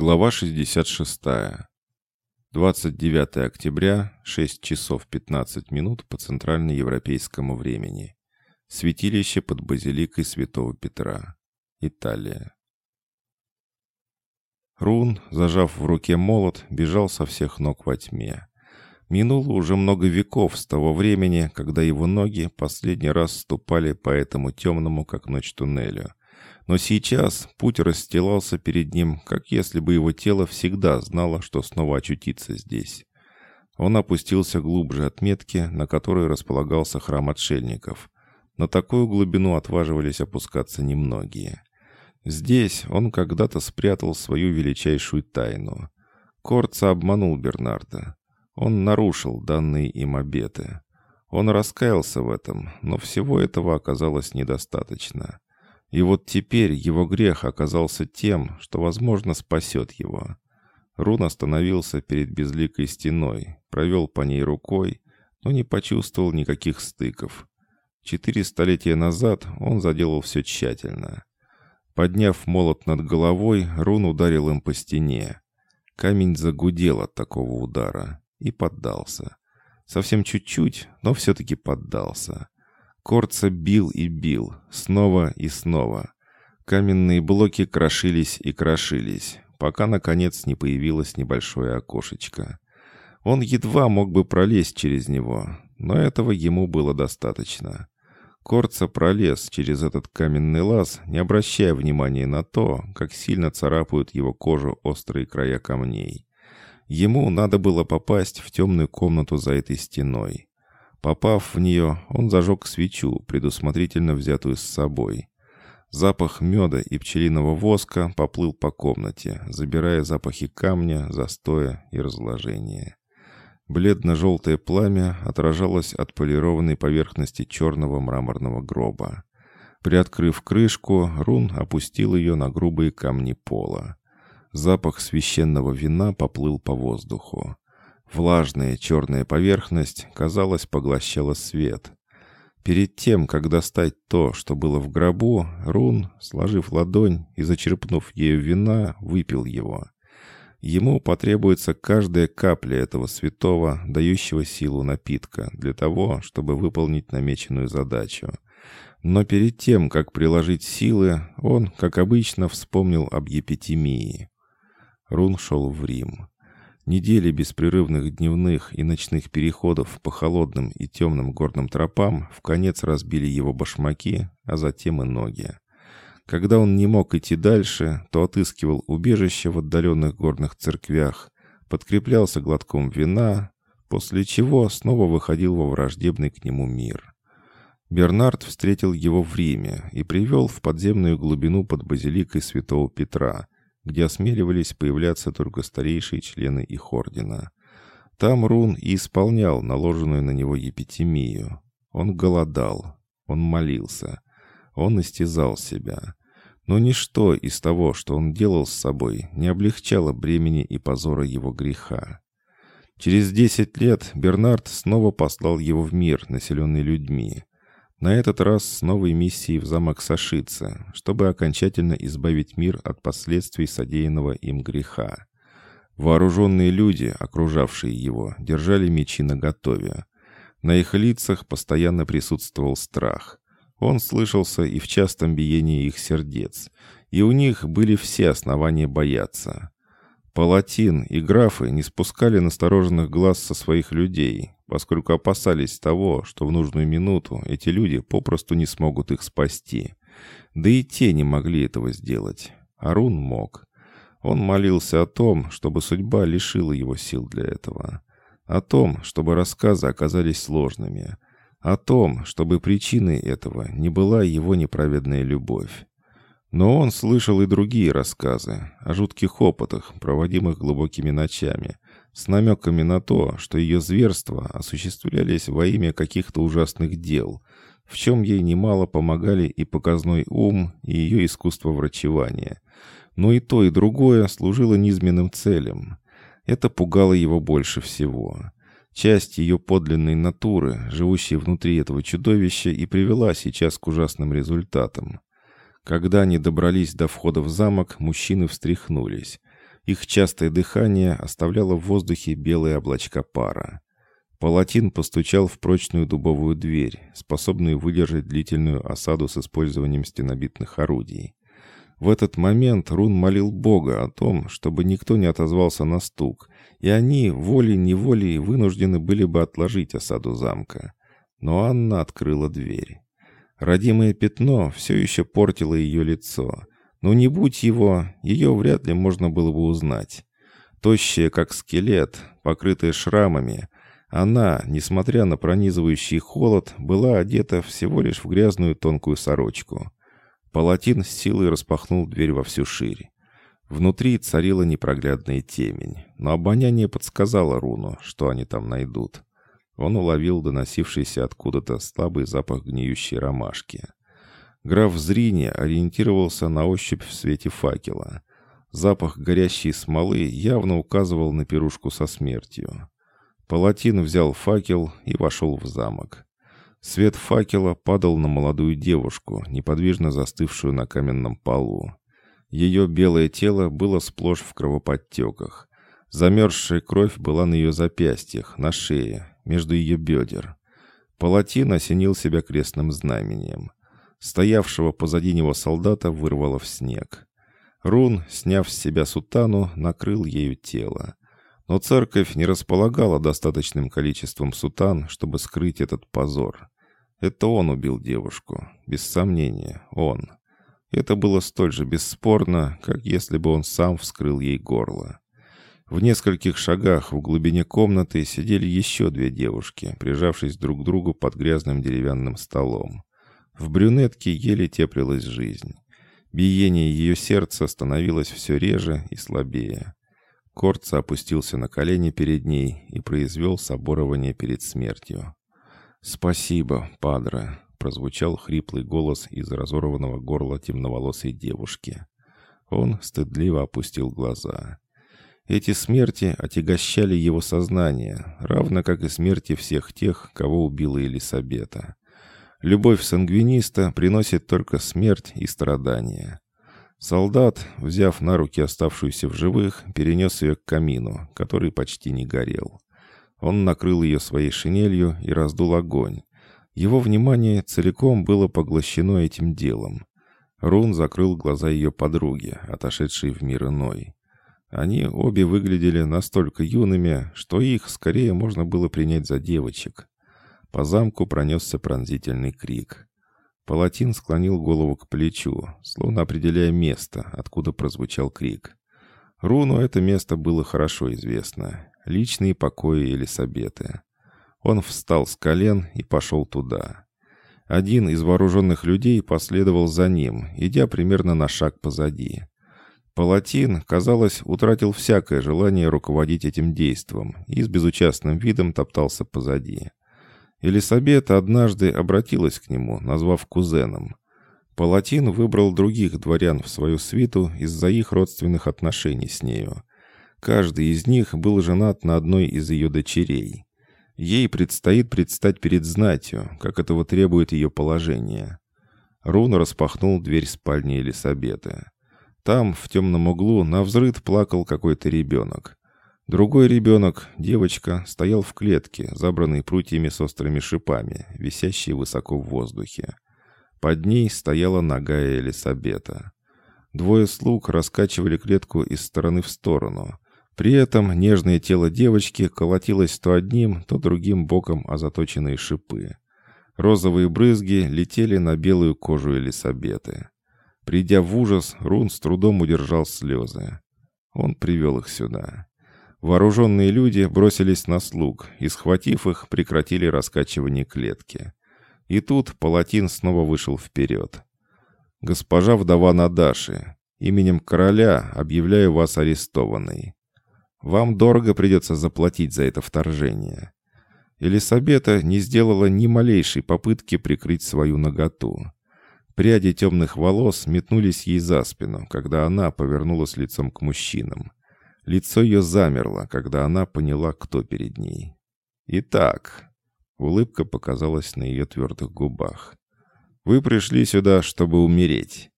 Глава 66. 29 октября, 6 часов 15 минут по центральноевропейскому времени. Святилище под базиликой Святого Петра. Италия. Рун, зажав в руке молот, бежал со всех ног во тьме. Минуло уже много веков с того времени, когда его ноги последний раз ступали по этому темному, как ночь, туннелю. Но сейчас путь расстилался перед ним, как если бы его тело всегда знало, что снова очутиться здесь. Он опустился глубже от метки, на которой располагался храм отшельников. На такую глубину отваживались опускаться немногие. Здесь он когда-то спрятал свою величайшую тайну. Корца обманул Бернарда. Он нарушил данные им обеты. Он раскаялся в этом, но всего этого оказалось недостаточно. И вот теперь его грех оказался тем, что, возможно, спасет его. Рун остановился перед безликой стеной, провел по ней рукой, но не почувствовал никаких стыков. Четыре столетия назад он заделал все тщательно. Подняв молот над головой, Рун ударил им по стене. Камень загудел от такого удара и поддался. Совсем чуть-чуть, но все-таки поддался. Корца бил и бил, снова и снова. Каменные блоки крошились и крошились, пока, наконец, не появилось небольшое окошечко. Он едва мог бы пролезть через него, но этого ему было достаточно. Корца пролез через этот каменный лаз, не обращая внимания на то, как сильно царапают его кожу острые края камней. Ему надо было попасть в темную комнату за этой стеной. Попав в нее, он зажег свечу, предусмотрительно взятую с собой. Запах меда и пчелиного воска поплыл по комнате, забирая запахи камня, застоя и разложения. Бледно-желтое пламя отражалось от полированной поверхности черного мраморного гроба. Приоткрыв крышку, Рун опустил ее на грубые камни пола. Запах священного вина поплыл по воздуху. Влажная черная поверхность, казалось, поглощала свет. Перед тем, как достать то, что было в гробу, Рун, сложив ладонь и зачерпнув ею вина, выпил его. Ему потребуется каждая капля этого святого, дающего силу напитка, для того, чтобы выполнить намеченную задачу. Но перед тем, как приложить силы, он, как обычно, вспомнил об епитемии. Рун шел в Рим. Недели беспрерывных дневных и ночных переходов по холодным и темным горным тропам в конец разбили его башмаки, а затем и ноги. Когда он не мог идти дальше, то отыскивал убежище в отдаленных горных церквях, подкреплялся глотком вина, после чего снова выходил во враждебный к нему мир. Бернард встретил его в Риме и привел в подземную глубину под базиликой святого Петра – где осмеливались появляться только старейшие члены их ордена. Там Рун и исполнял наложенную на него епитемию. Он голодал, он молился, он истязал себя. Но ничто из того, что он делал с собой, не облегчало бремени и позора его греха. Через десять лет Бернард снова послал его в мир, населенный людьми. На этот раз с новой миссией в замок Сашица, чтобы окончательно избавить мир от последствий содеянного им греха. Вооруженные люди, окружавшие его, держали мечи наготове. На их лицах постоянно присутствовал страх. Он слышался и в частом биении их сердец, и у них были все основания бояться. Палатин и графы не спускали настороженных глаз со своих людей, поскольку опасались того, что в нужную минуту эти люди попросту не смогут их спасти. Да и те не могли этого сделать. Арун мог. Он молился о том, чтобы судьба лишила его сил для этого. О том, чтобы рассказы оказались сложными. О том, чтобы причиной этого не была его неправедная любовь. Но он слышал и другие рассказы о жутких опытах, проводимых глубокими ночами, с намеками на то, что ее зверства осуществлялись во имя каких-то ужасных дел, в чем ей немало помогали и показной ум, и ее искусство врачевания. Но и то, и другое служило низменным целям. Это пугало его больше всего. Часть ее подлинной натуры, живущей внутри этого чудовища, и привела сейчас к ужасным результатам. Когда они добрались до входа в замок, мужчины встряхнулись. Их частое дыхание оставляло в воздухе белые облачка пара. Палатин постучал в прочную дубовую дверь, способную выдержать длительную осаду с использованием стенобитных орудий. В этот момент Рун молил Бога о том, чтобы никто не отозвался на стук, и они волей-неволей вынуждены были бы отложить осаду замка. Но Анна открыла дверь. Родимое пятно все еще портило ее лицо, но не будь его, ее вряд ли можно было бы узнать. Тощая, как скелет, покрытая шрамами, она, несмотря на пронизывающий холод, была одета всего лишь в грязную тонкую сорочку. Палатин с силой распахнул дверь во всю ширь. Внутри царила непроглядная темень, но обоняние подсказало Руну, что они там найдут. Он уловил доносившийся откуда-то слабый запах гниющей ромашки. Граф зрения ориентировался на ощупь в свете факела. Запах горящей смолы явно указывал на пирушку со смертью. Палатин взял факел и вошел в замок. Свет факела падал на молодую девушку, неподвижно застывшую на каменном полу. Ее белое тело было сплошь в кровоподтеках. Замерзшая кровь была на ее запястьях, на шее, между ее бедер. Палатин осенил себя крестным знамением. Стоявшего позади него солдата вырвало в снег. Рун, сняв с себя сутану, накрыл ею тело. Но церковь не располагала достаточным количеством сутан, чтобы скрыть этот позор. Это он убил девушку. Без сомнения, он. Это было столь же бесспорно, как если бы он сам вскрыл ей горло. В нескольких шагах в глубине комнаты сидели еще две девушки, прижавшись друг к другу под грязным деревянным столом. В брюнетке еле теплилась жизнь. Биение ее сердца становилось все реже и слабее. Корца опустился на колени перед ней и произвел соборование перед смертью. «Спасибо, падре», — прозвучал хриплый голос из разорванного горла темноволосой девушки. Он стыдливо опустил глаза. Эти смерти отягощали его сознание, равно как и смерти всех тех, кого убила Елисабета. Любовь сангвиниста приносит только смерть и страдания. Солдат, взяв на руки оставшуюся в живых, перенес ее к камину, который почти не горел. Он накрыл ее своей шинелью и раздул огонь. Его внимание целиком было поглощено этим делом. Рун закрыл глаза ее подруги, отошедшей в мир иной. Они обе выглядели настолько юными, что их скорее можно было принять за девочек. По замку пронесся пронзительный крик. Палатин склонил голову к плечу, словно определяя место, откуда прозвучал крик. Руну это место было хорошо известно. Личные покои Елисабеты. Он встал с колен и пошел туда. Один из вооруженных людей последовал за ним, идя примерно на шаг позади. Палатин, казалось, утратил всякое желание руководить этим действом и с безучастным видом топтался позади. Елисабета однажды обратилась к нему, назвав кузеном. Палатин выбрал других дворян в свою свиту из-за их родственных отношений с нею. Каждый из них был женат на одной из ее дочерей. Ей предстоит предстать перед знатью, как этого требует ее положение. Рун распахнул дверь спальни Елисабеты. Там, в темном углу, на взрыд плакал какой-то ребенок. Другой ребенок, девочка, стоял в клетке, забранной прутьями с острыми шипами, висящей высоко в воздухе. Под ней стояла ногая Элисабета. Двое слуг раскачивали клетку из стороны в сторону. При этом нежное тело девочки колотилось то одним, то другим боком о заточенные шипы. Розовые брызги летели на белую кожу Элисабеты. Придя в ужас, Рун с трудом удержал слезы. Он привел их сюда. Вооруженные люди бросились на слуг и, схватив их, прекратили раскачивание клетки. И тут Палатин снова вышел вперед. «Госпожа вдова Надаши, именем короля объявляю вас арестованной. Вам дорого придется заплатить за это вторжение». Елисабета не сделала ни малейшей попытки прикрыть свою наготу. Пряди темных волос метнулись ей за спину, когда она повернулась лицом к мужчинам. Лицо ее замерло, когда она поняла, кто перед ней. «Итак», — улыбка показалась на ее твердых губах, «вы пришли сюда, чтобы умереть».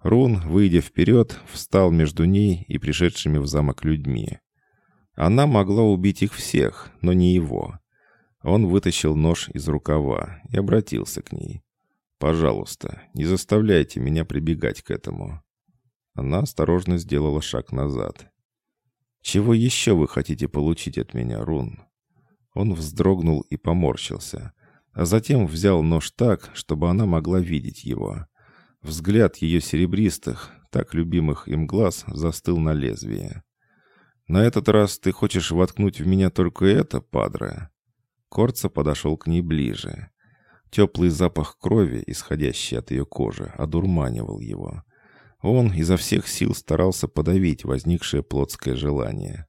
Рун, выйдя вперед, встал между ней и пришедшими в замок людьми. Она могла убить их всех, но не его. Он вытащил нож из рукава и обратился к ней. «Пожалуйста, не заставляйте меня прибегать к этому». Она осторожно сделала шаг назад. «Чего еще вы хотите получить от меня, Рун?» Он вздрогнул и поморщился, а затем взял нож так, чтобы она могла видеть его. Взгляд ее серебристых, так любимых им глаз, застыл на лезвие. «На этот раз ты хочешь воткнуть в меня только это, падре?» Корца подошел к ней ближе. Теплый запах крови, исходящий от ее кожи, одурманивал его. Он изо всех сил старался подавить возникшее плотское желание.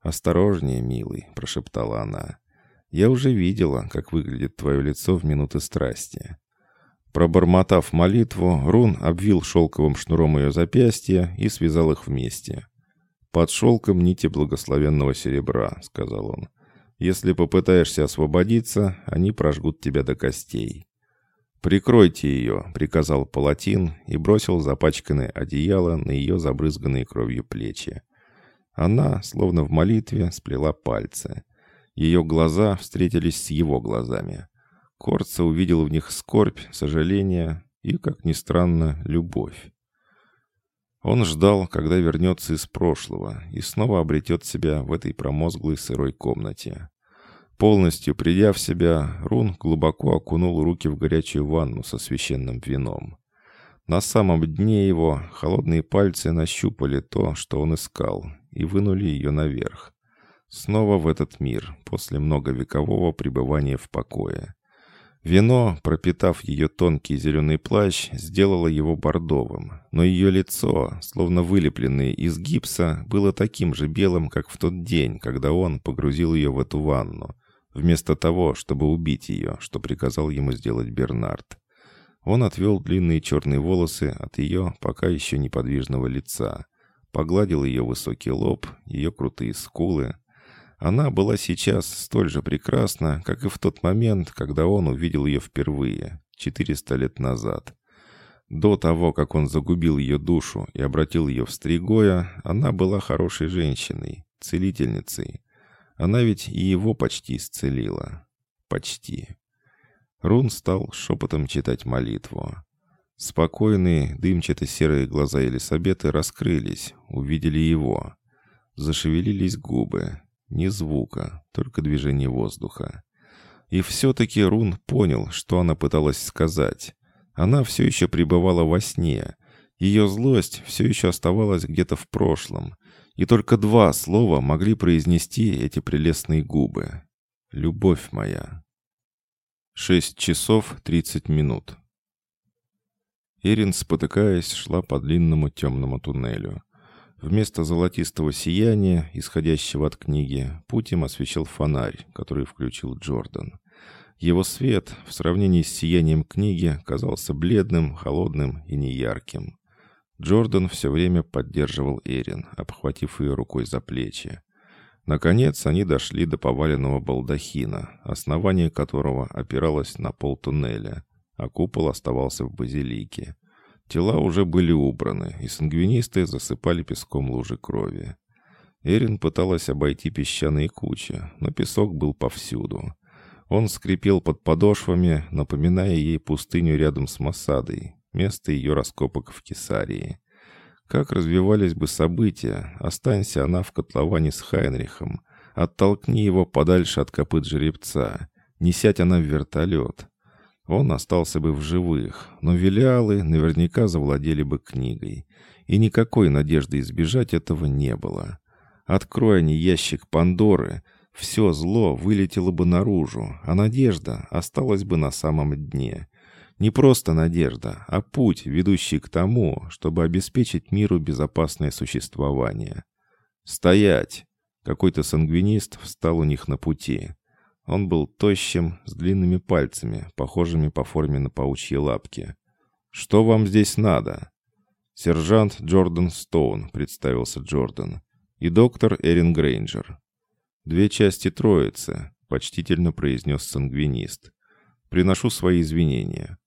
«Осторожнее, милый», — прошептала она. «Я уже видела, как выглядит твое лицо в минуты страсти». Пробормотав молитву, Рун обвил шелковым шнуром ее запястья и связал их вместе. «Под шелком нити благословенного серебра», — сказал он. «Если попытаешься освободиться, они прожгут тебя до костей». «Прикройте ее», — приказал Палатин и бросил запачканное одеяло на ее забрызганные кровью плечи. Она, словно в молитве, сплела пальцы. Ее глаза встретились с его глазами. Корца увидел в них скорбь, сожаление и, как ни странно, любовь. Он ждал, когда вернется из прошлого и снова обретет себя в этой промозглой сырой комнате. Полностью придя в себя, Рун глубоко окунул руки в горячую ванну со священным вином. На самом дне его холодные пальцы нащупали то, что он искал, и вынули ее наверх. Снова в этот мир, после многовекового пребывания в покое. Вино, пропитав ее тонкий зеленый плащ, сделало его бордовым, но ее лицо, словно вылепленное из гипса, было таким же белым, как в тот день, когда он погрузил ее в эту ванну, вместо того, чтобы убить ее, что приказал ему сделать Бернард. Он отвел длинные черные волосы от ее пока еще неподвижного лица, погладил ее высокий лоб, ее крутые скулы, она была сейчас столь же прекрасна, как и в тот момент, когда он увидел ее впервые, 400 лет назад. До того, как он загубил ее душу и обратил ее в стригоя, она была хорошей женщиной, целительницей. Она ведь и его почти исцелила. Почти. Рун стал шепотом читать молитву. Спокойные, дымчато-серые глаза Елисабеты раскрылись, увидели его. Зашевелились губы, ни звука, только движение воздуха. И все-таки Рун понял, что она пыталась сказать. Она все еще пребывала во сне. Ее злость все еще оставалась где-то в прошлом. И только два слова могли произнести эти прелестные губы. «Любовь моя». Шесть часов тридцать минут. Эрин, спотыкаясь, шла по длинному темному туннелю. Вместо золотистого сияния, исходящего от книги, путь им освещал фонарь, который включил Джордан. Его свет, в сравнении с сиянием книги, казался бледным, холодным и неярким. Джордан все время поддерживал Эрин, обхватив ее рукой за плечи. Наконец они дошли до поваленного балдахина, основание которого опиралось на пол туннеля, а купол оставался в базилике. Тела уже были убраны, и сангвинисты засыпали песком лужи крови. Эрин пыталась обойти песчаные кучи, но песок был повсюду. Он скрипел под подошвами, напоминая ей пустыню рядом с Масадой, место ее раскопок в Кесарии. Как развивались бы события, останься она в котловане с Хайнрихом, оттолкни его подальше от копыт жеребца, не сядь она в вертолет он остался бы в живых, но Велиалы наверняка завладели бы книгой, и никакой надежды избежать этого не было. Откроя они ящик Пандоры, все зло вылетело бы наружу, а надежда осталась бы на самом дне. Не просто надежда, а путь, ведущий к тому, чтобы обеспечить миру безопасное существование. «Стоять!» Какой-то сангвинист встал у них на пути. Он был тощим, с длинными пальцами, похожими по форме на паучьи лапки. «Что вам здесь надо?» «Сержант Джордан Стоун», — представился Джордан, «и доктор Эрин Грейнджер». «Две части троицы», — почтительно произнес сангвинист. «Приношу свои извинения».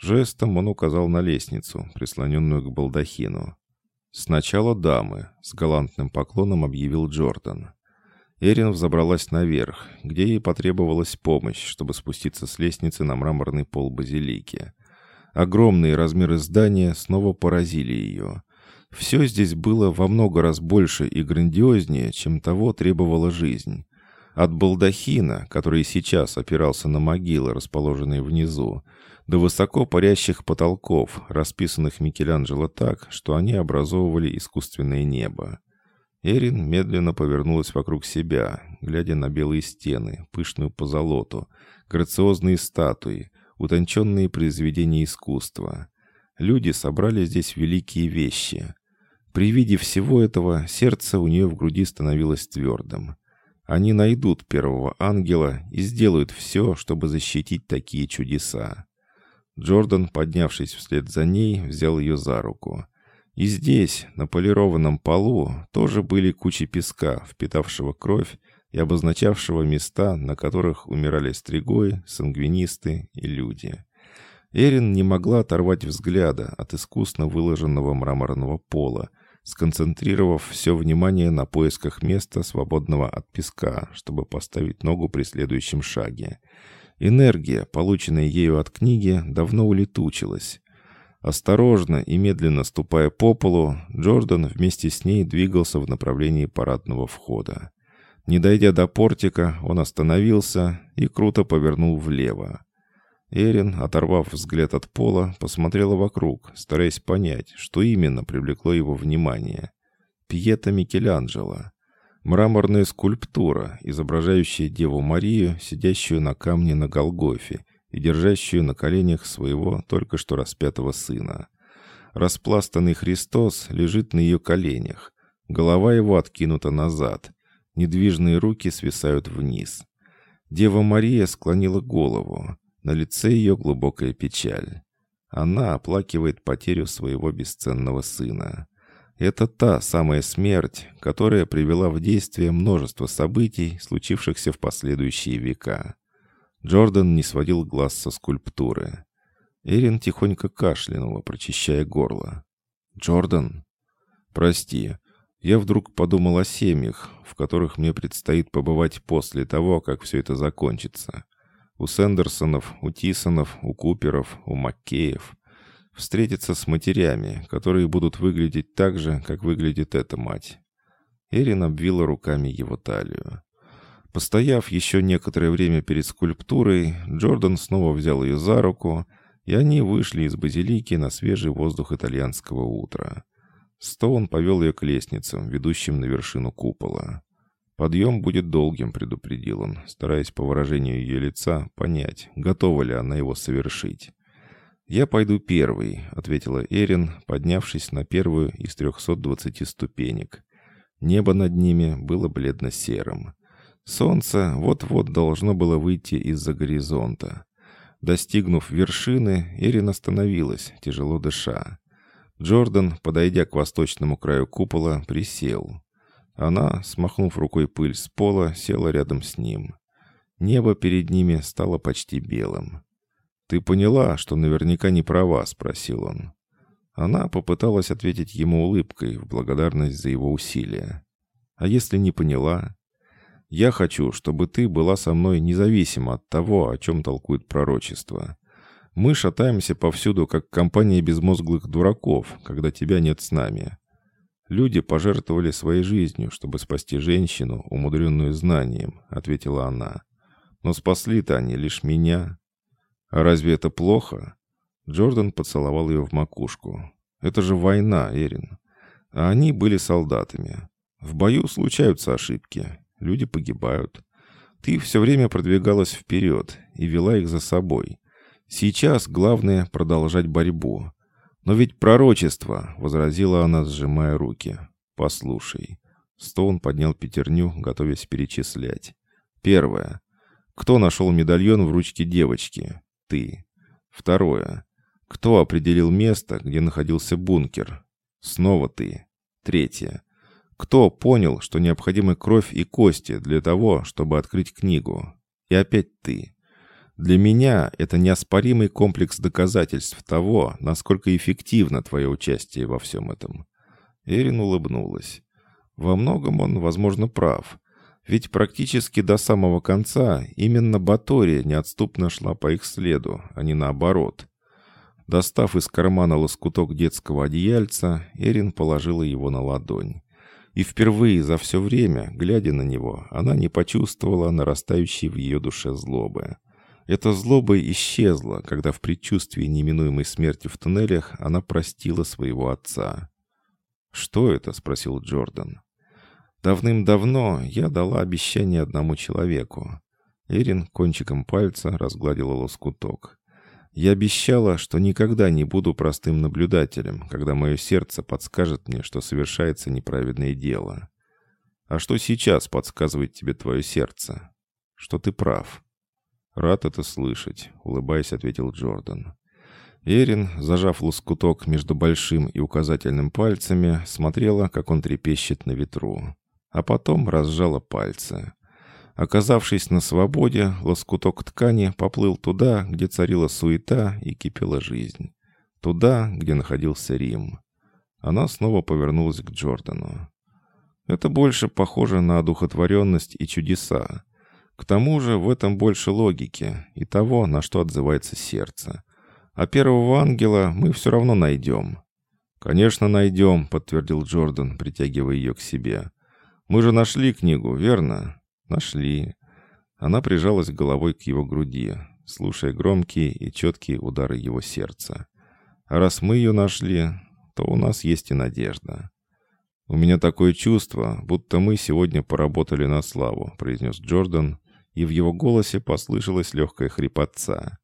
Жестом он указал на лестницу, прислоненную к балдахину. «Сначала дамы», — с галантным поклоном объявил Джордан. Эрин взобралась наверх, где ей потребовалась помощь, чтобы спуститься с лестницы на мраморный пол базилики. Огромные размеры здания снова поразили ее. Все здесь было во много раз больше и грандиознее, чем того требовала жизнь. От балдахина, который сейчас опирался на могилы, расположенные внизу, до высоко парящих потолков, расписанных Микеланджело так, что они образовывали искусственное небо. Эрин медленно повернулась вокруг себя, глядя на белые стены, пышную позолоту, грациозные статуи, утонченные произведения искусства. Люди собрали здесь великие вещи. При виде всего этого сердце у нее в груди становилось твердым. Они найдут первого ангела и сделают все, чтобы защитить такие чудеса. Джордан, поднявшись вслед за ней, взял ее за руку. И здесь, на полированном полу, тоже были кучи песка, впитавшего кровь и обозначавшего места, на которых умирали стригои, сангвинисты и люди. Эрин не могла оторвать взгляда от искусно выложенного мраморного пола, сконцентрировав все внимание на поисках места, свободного от песка, чтобы поставить ногу при следующем шаге. Энергия, полученная ею от книги, давно улетучилась. Осторожно и медленно ступая по полу, Джордан вместе с ней двигался в направлении парадного входа. Не дойдя до портика, он остановился и круто повернул влево. Эрин, оторвав взгляд от пола, посмотрела вокруг, стараясь понять, что именно привлекло его внимание. Пьета Микеланджело. Мраморная скульптура, изображающая Деву Марию, сидящую на камне на Голгофе и держащую на коленях своего только что распятого сына. Распластанный Христос лежит на ее коленях. Голова его откинута назад. Недвижные руки свисают вниз. Дева Мария склонила голову. На лице ее глубокая печаль. Она оплакивает потерю своего бесценного сына. Это та самая смерть, которая привела в действие множество событий, случившихся в последующие века. Джордан не сводил глаз со скульптуры. Эрин тихонько кашлянула, прочищая горло. «Джордан?» «Прости, я вдруг подумал о семьях, в которых мне предстоит побывать после того, как все это закончится. У Сэндерсонов, у Тисонов, у Куперов, у Маккеев. Встретиться с матерями, которые будут выглядеть так же, как выглядит эта мать. Эрин обвила руками его талию. Постояв еще некоторое время перед скульптурой, Джордан снова взял ее за руку, и они вышли из базилики на свежий воздух итальянского утра. Стоун повел ее к лестницам, ведущим на вершину купола. «Подъем будет долгим», — предупредил он, стараясь по выражению ее лица понять, готова ли она его совершить. «Я пойду первый», — ответила Эрин, поднявшись на первую из 320 ступенек. Небо над ними было бледно-серым. Солнце вот-вот должно было выйти из-за горизонта. Достигнув вершины, Эрин остановилась, тяжело дыша. Джордан, подойдя к восточному краю купола, присел. Она, смахнув рукой пыль с пола, села рядом с ним. Небо перед ними стало почти белым. «Ты поняла, что наверняка не права?» — спросил он. Она попыталась ответить ему улыбкой в благодарность за его усилия. «А если не поняла?» «Я хочу, чтобы ты была со мной независимо от того, о чем толкует пророчество. Мы шатаемся повсюду, как компания безмозглых дураков, когда тебя нет с нами. «Люди пожертвовали своей жизнью, чтобы спасти женщину, умудренную знанием», — ответила она. «Но спасли-то они лишь меня». «А разве это плохо?» Джордан поцеловал ее в макушку. «Это же война, Эрин. А они были солдатами. В бою случаются ошибки. Люди погибают. Ты все время продвигалась вперед и вела их за собой. Сейчас главное — продолжать борьбу. «Но ведь пророчество!» — возразила она, сжимая руки. «Послушай». Стоун поднял пятерню, готовясь перечислять. «Первое. Кто нашел медальон в ручке девочки? Ты. Второе. Кто определил место, где находился бункер? Снова ты. Третье. Кто понял, что необходимы кровь и кости для того, чтобы открыть книгу? И опять ты. Для меня это неоспоримый комплекс доказательств того, насколько эффективно твое участие во всем этом». Эрин улыбнулась. Во многом он, возможно, прав. Ведь практически до самого конца именно Батория неотступно шла по их следу, а не наоборот. Достав из кармана лоскуток детского одеяльца, Эрин положила его на ладонь. И впервые за все время, глядя на него, она не почувствовала нарастающей в ее душе злобы. Эта злоба исчезла, когда в предчувствии неминуемой смерти в туннелях она простила своего отца. «Что это?» — спросил Джордан. «Давным-давно я дала обещание одному человеку». Эрин кончиком пальца разгладила лоскуток. «Я обещала, что никогда не буду простым наблюдателем, когда мое сердце подскажет мне, что совершается неправедное дело. А что сейчас подсказывает тебе твое сердце? Что ты прав». «Рад это слышать», — улыбаясь, ответил Джордан. Эрин, зажав лоскуток между большим и указательным пальцами, смотрела, как он трепещет на ветру. А потом разжала пальцы. Оказавшись на свободе, лоскуток ткани поплыл туда, где царила суета и кипела жизнь. Туда, где находился Рим. Она снова повернулась к Джордану. Это больше похоже на одухотворенность и чудеса. К тому же в этом больше логики и того, на что отзывается сердце. А первого ангела мы все равно найдем. «Конечно, найдем», — подтвердил Джордан, притягивая ее к себе. «Мы же нашли книгу, верно?» «Нашли». Она прижалась головой к его груди, слушая громкие и четкие удары его сердца. «А раз мы ее нашли, то у нас есть и надежда». «У меня такое чувство, будто мы сегодня поработали на славу», — произнес Джордан, и в его голосе послышалась легкая хрипотца.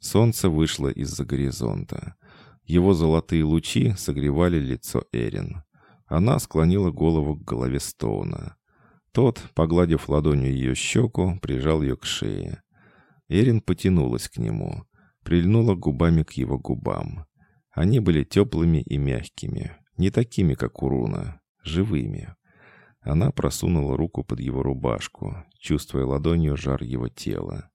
Солнце вышло из-за горизонта. Его золотые лучи согревали лицо Эрин. Она склонила голову к голове Стоуна. Тот, погладив ладонью ее щеку, прижал ее к шее. Эрин потянулась к нему, прильнула губами к его губам. Они были теплыми и мягкими, не такими, как у Руна, живыми. Она просунула руку под его рубашку, чувствуя ладонью жар его тела.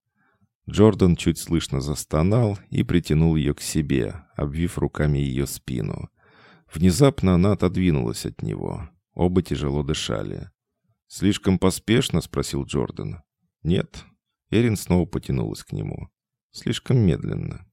Джордан чуть слышно застонал и притянул ее к себе, обвив руками ее спину. Внезапно она отодвинулась от него. Оба тяжело дышали. «Слишком поспешно?» — спросил Джордан. «Нет». Эрин снова потянулась к нему. «Слишком медленно».